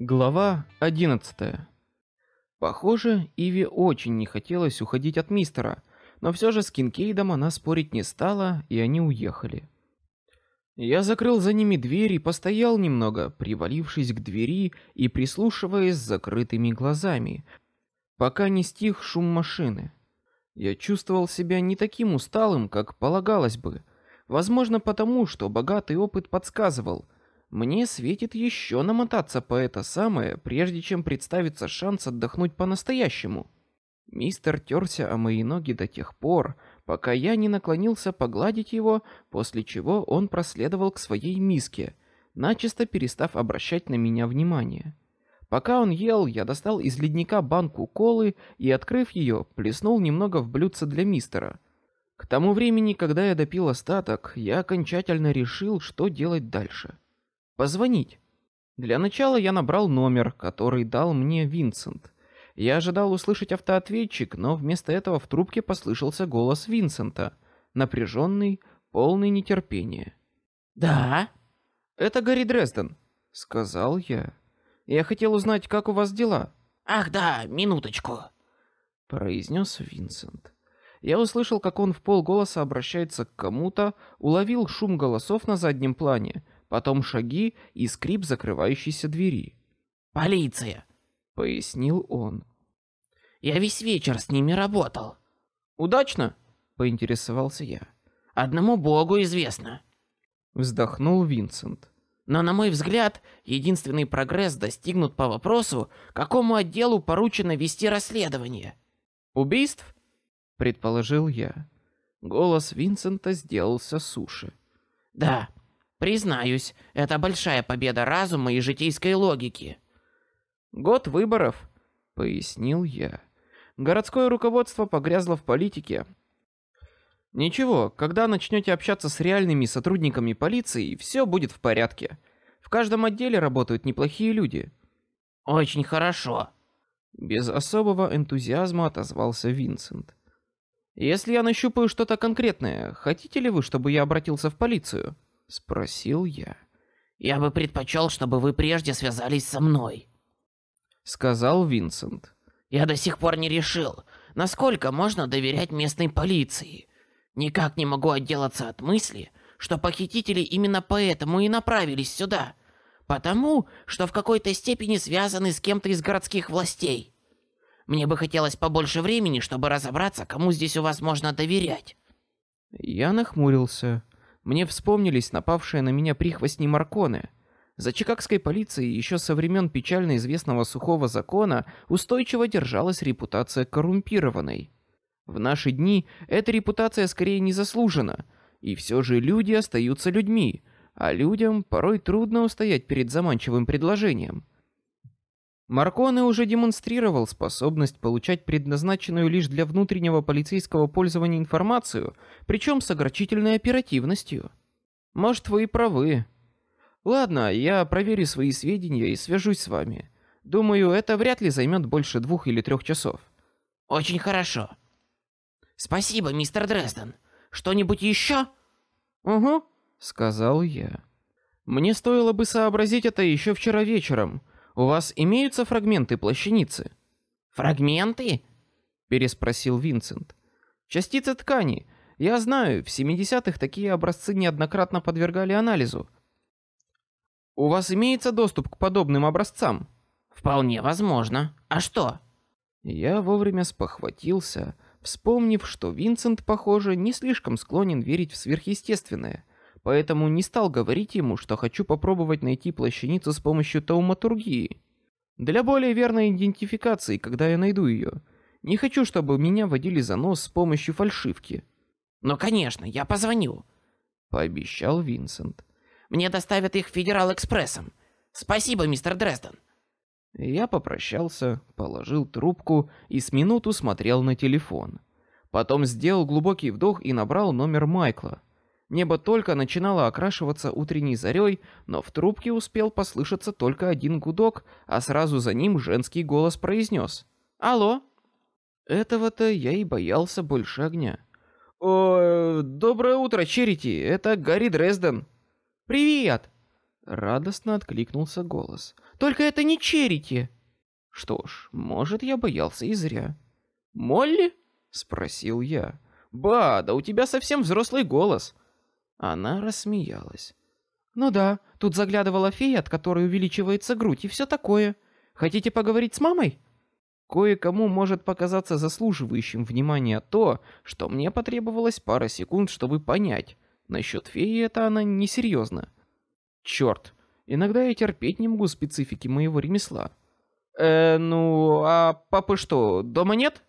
Глава 11. Похоже, Иви очень не хотелось уходить от мистера, но все же с Кинкейдом она спорить не стала, и они уехали. Я закрыл за ними дверь и постоял немного, привалившись к двери и прислушиваясь с закрытыми глазами, пока не стих шум машины. Я чувствовал себя не таким усталым, как полагалось бы, возможно, потому что богатый опыт подсказывал, мне светит еще намотаться по это самое, прежде чем представится шанс отдохнуть по-настоящему. Мистер терся о мои ноги до тех пор, пока я не наклонился погладить его, после чего он проследовал к своей миске, начисто перестав обращать на меня внимание. Пока он ел, я достал из ледника банку колы и, открыв ее, плеснул немного в блюдце для мистера. К тому времени, когда я допил остаток, я окончательно решил, что делать дальше. Позвонить. Для начала я набрал номер, который дал мне Винсент. Я ожидал услышать автоответчик, но вместо этого в трубке послышался голос Винсента, напряженный, полный нетерпения. Да, это Гарри Дрезден, сказал я. Я хотел узнать, как у вас дела. Ах да, минуточку, произнес Винсент. Я услышал, как он в полголоса обращается к кому-то, уловил шум голосов на заднем плане, потом шаги и скрип закрывающейся двери. Полиция, пояснил он. Я весь вечер с ними работал. Удачно? поинтересовался я. Одному Богу известно. Вздохнул Винсент. Но на мой взгляд, единственный прогресс достигнут по вопросу, какому отделу поручено вести расследование. Убийств? предположил я. Голос Винсента сделался суше. Да, признаюсь, это большая победа разума и житейской логики. Год выборов, пояснил я. Городское руководство погрязло в политике. Ничего, когда начнете общаться с реальными сотрудниками полиции, все будет в порядке. В каждом отделе работают неплохие люди. Очень хорошо. Без особого энтузиазма отозвался Винсент. Если я нащупаю что-то конкретное, хотите ли вы, чтобы я обратился в полицию? Спросил я. Я бы предпочел, чтобы вы прежде связались со мной сказал Винсент. Я до сих пор не решил, насколько можно доверять местной полиции. Никак не могу отделаться от мысли, что похитители именно поэтому и направились сюда, потому что в какой-то степени связаны с кем-то из городских властей. Мне бы хотелось побольше времени, чтобы разобраться, кому здесь у вас можно доверять. Я нахмурился. Мне вспомнились напавшие на меня прихвостни Марконы. За чикагской полицией еще со времен печально известного сухого закона устойчиво держалась репутация коррумпированной. В наши дни эта репутация скорее не заслужена, и все же люди остаются людьми, а людям порой трудно устоять перед заманчивым предложением. Марконе уже демонстрировал способность получать предназначенную лишь для внутреннего полицейского пользования информацию, причем с огорчительной оперативностью. Может, вы и правы, Ладно, я проверю свои сведения и свяжусь с вами. Думаю, это вряд ли займет больше двух или трех часов. Очень хорошо. Спасибо, мистер Дрезден. Что-нибудь еще? Угу, сказал я. Мне стоило бы сообразить это еще вчера вечером. У вас имеются фрагменты плащаницы? Фрагменты? переспросил Винсент. Частицы ткани. Я знаю, в 70-х такие образцы неоднократно подвергали анализу. У вас имеется доступ к подобным образцам? Вполне возможно. А что? Я вовремя спохватился, вспомнив, что Винсент, похоже, не слишком склонен верить в сверхъестественное, поэтому не стал говорить ему, что хочу попробовать найти плащаницу с помощью тауматургии. Для более верной идентификации, когда я найду ее. Не хочу, чтобы меня водили за нос с помощью фальшивки. Ну, конечно, я позвоню, пообещал Винсент. Мне доставят их Федерал-экспрессом. Спасибо, мистер Дрезден. Я попрощался, положил трубку и с минуту смотрел на телефон. Потом сделал глубокий вдох и набрал номер Майкла. Небо только начинало окрашиваться утренней зарей, но в трубке успел послышаться только один гудок, а сразу за ним женский голос произнес: "Алло". Этого-то я и боялся больше огня. О, доброе утро, Черити. Это Гарри Дрезден. Привет. Радостно откликнулся голос. Только это не Черити. Что ж, может, я боялся и зря. Молли? спросил я. Ба, да у тебя совсем взрослый голос. Она рассмеялась. Ну да, тут заглядывала фея, от которой увеличивается грудь и все такое. Хотите поговорить с мамой? Кое-кому может показаться заслуживающим внимания то, что мне потребовалось пара секунд, чтобы понять. Насчет феи это она несерьезно. Черт, иногда я терпеть не могу специфики моего ремесла. Э, ну, а папы что, дома нет?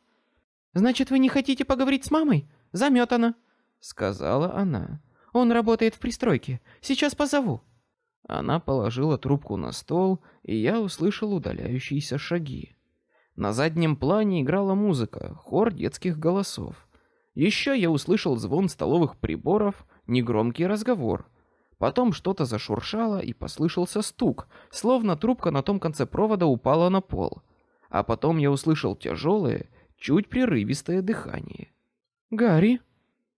Значит, вы не хотите поговорить с мамой? Заметано, сказала она. Он работает в пристройке. Сейчас позову. Она положила трубку на стол, и я услышал удаляющиеся шаги. На заднем плане играла музыка, хор детских голосов. Еще я услышал звон столовых приборов, негромкий разговор. Потом что-то зашуршало и послышался стук, словно трубка на том конце провода упала на пол. А потом я услышал тяжелое, чуть прерывистое дыхание. Гарри,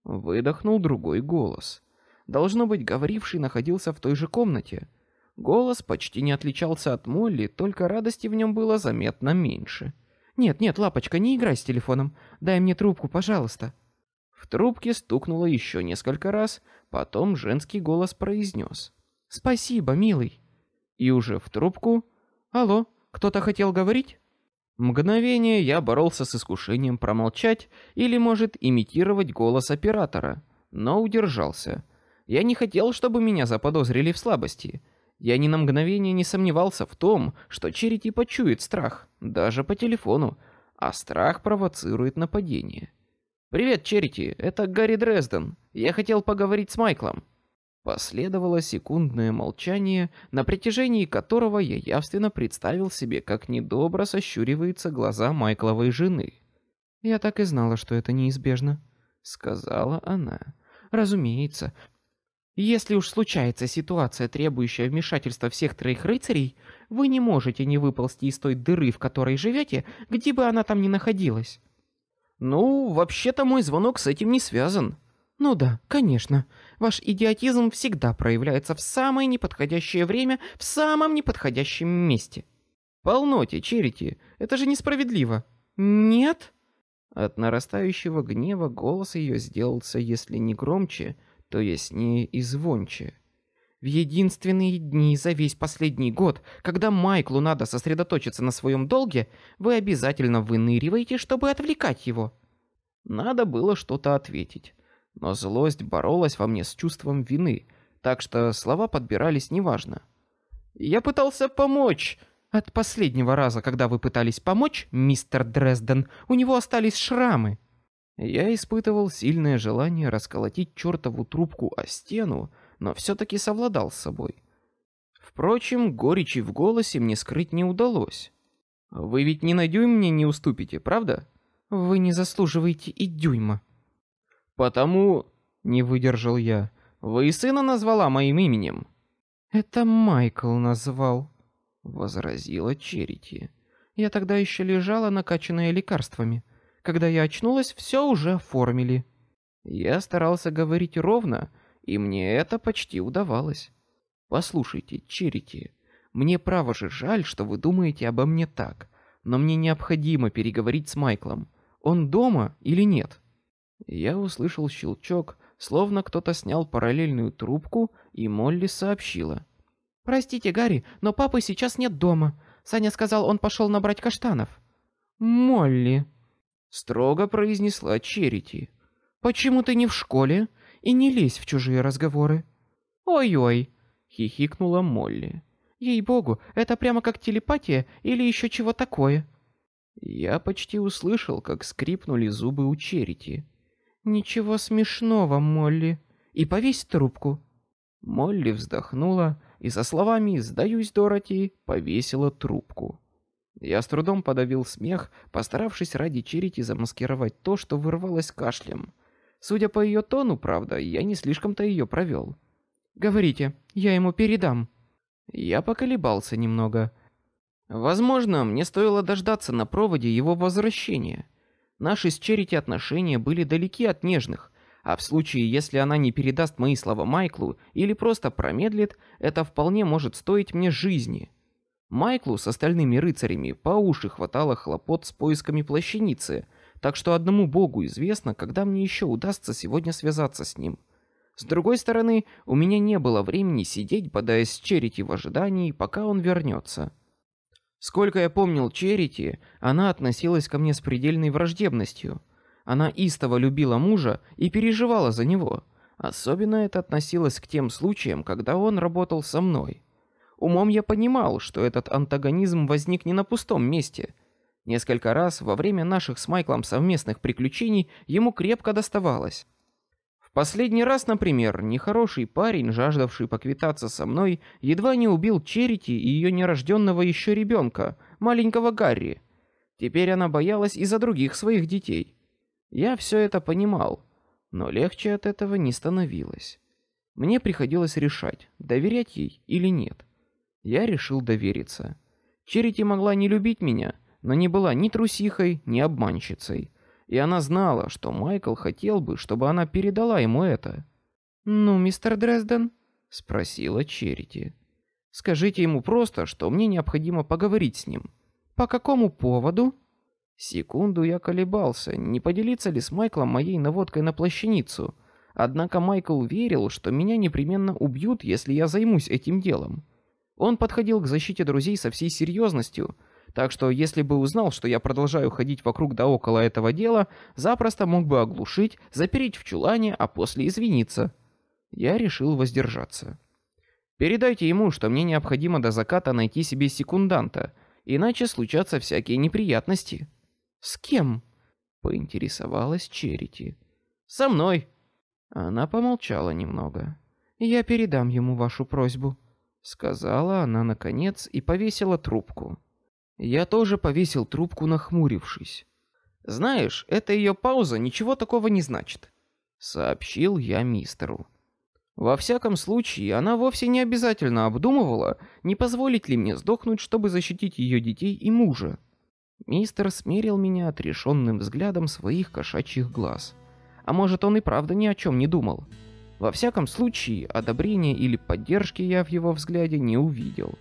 выдохнул другой голос. Должно быть, говоривший находился в той же комнате. Голос почти не отличался от Молли, только радости в нем было заметно меньше. «Нет, нет, лапочка, не играй с телефоном. Дай мне трубку, пожалуйста». В трубке стукнуло еще несколько раз, потом женский голос произнес. «Спасибо, милый». И уже в трубку. «Алло, кто-то хотел говорить?» Мгновение я боролся с искушением промолчать или, может, имитировать голос оператора, но удержался. Я не хотел, чтобы меня заподозрили в слабости. Я ни на мгновение не сомневался в том, что Черити почует страх, даже по телефону, а страх провоцирует нападение. Привет, Черити, это Гарри Дрезден. Я хотел поговорить с Майклом. Последовало секундное молчание, на протяжении которого я явственно представил себе, как недобро сощуриваются глаза Майкловой жены. Я так и знала, что это неизбежно, сказала она. Разумеется, если уж случается ситуация, требующая вмешательства всех троих рыцарей, вы не можете не выползти из той дыры, в которой живете, где бы она там ни находилась. Ну, вообще-то мой звонок с этим не связан. Ну да, конечно. Ваш идиотизм всегда проявляется в самое неподходящее время, в самом неподходящем месте. Полноте, Черити, это же несправедливо. Нет? От нарастающего гнева голос ее сделался, если не громче, то яснее и звонче. В единственные дни за весь последний год, когда Майклу надо сосредоточиться на своем долге, вы обязательно выныриваете, чтобы отвлекать его. Надо было что-то ответить, но злость боролась во мне с чувством вины, так что слова подбирались неважно. Я пытался помочь. От последнего раза, когда вы пытались помочь, мистер Дрезден, у него остались шрамы. Я испытывал сильное желание расколотить чертову трубку о стену, но все-таки совладал с собой. Впрочем, горечи в голосе мне скрыть не удалось. Вы ведь ни на дюйм мне не уступите, правда? Вы не заслуживаете и дюйма. Потому не выдержал я. Вы и сына назвала моим именем. Это Майкл назвал, возразила Черити. Я тогда еще лежала накачанная лекарствами. Когда я очнулась, все уже оформили. Я старался говорить ровно, и мне это почти удавалось. Послушайте, Черити, мне право же жаль, что вы думаете обо мне так, но мне необходимо переговорить с Майклом. Он дома или нет? Я услышал щелчок, словно кто-то снял параллельную трубку, и Молли сообщила: "Простите, Гарри, но папы сейчас нет дома. Саня сказал, он пошел набрать каштанов". Молли, строго произнесла Черити. Почему ты не в школе и не лезь в чужие разговоры? Ой-ой, хихикнула Молли. Ей-богу, это прямо как телепатия или еще чего такое. Я почти услышал, как скрипнули зубы у Черити. Ничего смешного, Молли. И повесь трубку. Молли вздохнула и со словами "Сдаюсь, Дороти" повесила трубку. Я с трудом подавил смех, постаравшись ради Черити замаскировать то, что вырвалось кашлем. Судя по ее тону, правда, я не слишком-то ее провел. Говорите, я ему передам. Я поколебался немного. Возможно, мне стоило дождаться на проводе его возвращения. Наши с Черити отношения были далеки от нежных, А в случае, если она не передаст мои слова Майклу или просто промедлит, это вполне может стоить мне жизни. Майклу с остальными рыцарями по уши хватало хлопот с поисками плащаницы, так что одному богу известно, когда мне еще удастся сегодня связаться с ним. С другой стороны, у меня не было времени сидеть, бодаясь Черити в ожидании, пока он вернется. Сколько я помнил Черити, она относилась ко мне с предельной враждебностью. Она истово любила мужа и переживала за него. Особенно это относилось к тем случаям, когда он работал со мной. Умом я понимал, что этот антагонизм возник не на пустом месте. Несколько раз во время наших с Майклом совместных приключений ему крепко доставалось. В последний раз, например, нехороший парень, жаждавший поквитаться со мной, едва не убил Черити и ее нерожденного еще ребенка, маленького Гарри. Теперь она боялась и за других своих детей. Я все это понимал, но легче от этого не становилось. Мне приходилось решать, доверять ей или нет. Я решил довериться. Черити могла не любить меня, но не была ни трусихой, ни обманщицей, и она знала, что Майкл хотел бы, чтобы она передала ему это. Ну, мистер Дрезден, спросила Черити. Скажите ему просто, что мне необходимо поговорить с ним. По какому поводу? Секунду я колебался, не поделиться ли с Майклом моей наводкой на плащаницу. Однако Майкл верил, что меня непременно убьют, если я займусь этим делом. Он подходил к защите друзей со всей серьезностью, так что если бы узнал, что я продолжаю ходить вокруг да около этого дела, запросто мог бы оглушить, запереть в чулане, а после извиниться. Я решил воздержаться. Передайте ему, что мне необходимо до заката найти себе секунданта, иначе случатся всякие неприятности. С кем? поинтересовалась Черити. Со мной. Она помолчала немного. Я передам ему вашу просьбу, сказала она наконец и повесила трубку. Я тоже повесил трубку, нахмурившись. Знаешь, эта ее пауза ничего такого не значит, сообщил я мистеру. Во всяком случае, она вовсе не обязательно обдумывала, не позволить ли мне сдохнуть, чтобы защитить ее детей и мужа. Мистер смерил меня отрешенным взглядом своих кошачьих глаз. А может, он и правда ни о чем не думал. Во всяком случае, одобрения или поддержки я в его взгляде не увидел.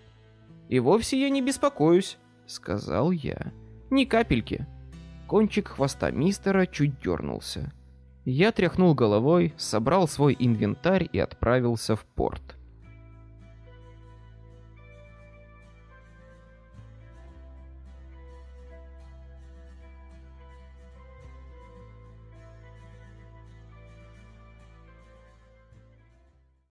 И вовсе я не беспокоюсь, сказал я. Ни капельки. Кончик хвоста мистера чуть дернулся. Я тряхнул головой, собрал свой инвентарь и отправился в порт.